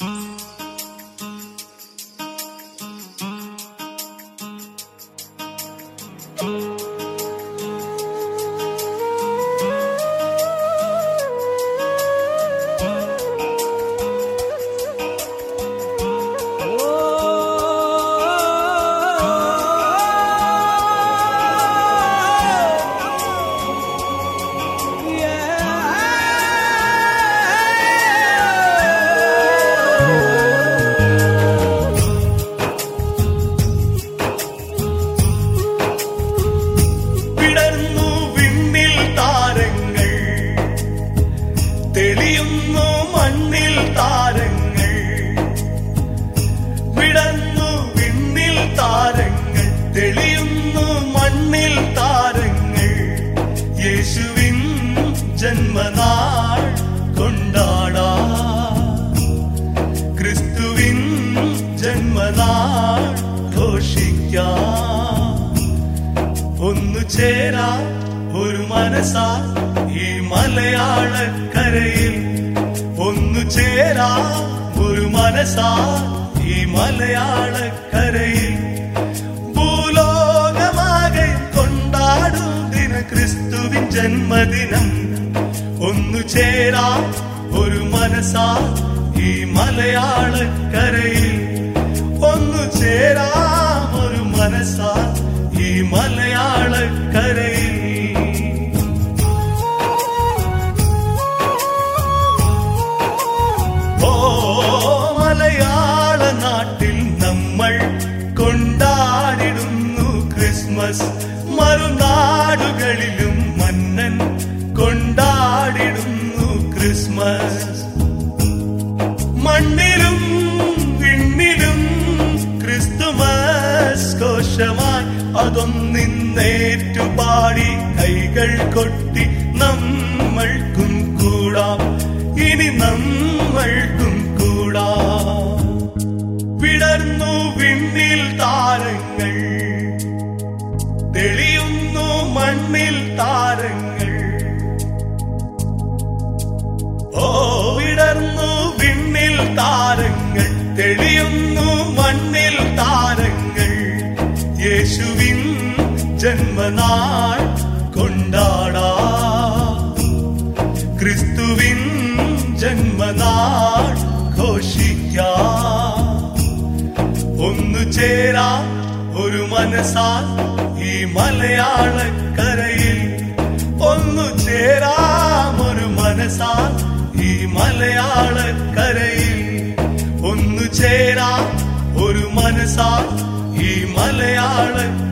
വിടർന്നു തെളിയുന്നു മണ്ണിൽ താരങ്ങൾ. വിടന്നു വിണ്ണിൽ താരങ്ങൾ. തെളിയുന്നു മണ്ണിൽ താരങ്ങൾ. യേശുവിൻ ജന്മനാൾ കൊണ്ടാടാ. ക്രിസ്തുവിൻ ജന്മനാൾ ഘോഷിക്കാം. ഒന്നു ചേരാ ഒരു മനസ്സാ ഈ മലയാളക്കരയിൽ. ഒന്നു ചേരാ ഒരു മനസ്സാ ഈ മലയാളക്കരയിൽ. ഭൂലോകമാകെ കൊണ്ടാടും ദിന ക്രിസ്തുവിൻ ജന്മദിനം. ഒന്നു ചേരാ ഒരു മനസ്സാ ഈ മലയാളക്കരയിൽ. ഒന്നു ചേരാം ക്രിസ്മസ് മറുനാടുകളിലും മന്നൻ കൊണ്ടാടിടുന്നു ക്രിസ്മസ്. മണ്ണിലും വിണ്ണിലും ക്രിസ്തുമസ് കോശമായി അതൊന്നിന്നേറ്റുപാടി കൈകൾ കൊട്ടി മണ്ണിൽ താരങ്ങൾ. ഓ വിടർന്നു വിണ്ണിൽ താരങ്ങൾ തെളിയുന്നു മണ്ണിൽ താരങ്ങൾ. യേശുവിൻ ജന്മനാൾ കൊണ്ടാടാ. ക്രിസ്തുവിൻ ജന്മനാൾ ഘോഷിക്കാ. ഒന്നു ചേരാ ഒരു മനസ്സാൽ ഈ മലയാളക്കരയിൽ ഒരു മനസ്സാൽ ഈ മലയാളക്കരയിൽ ഒന്നു ചേരാ ഒരു മനസ്സാ ഈ മലയാളക്കരയിൽ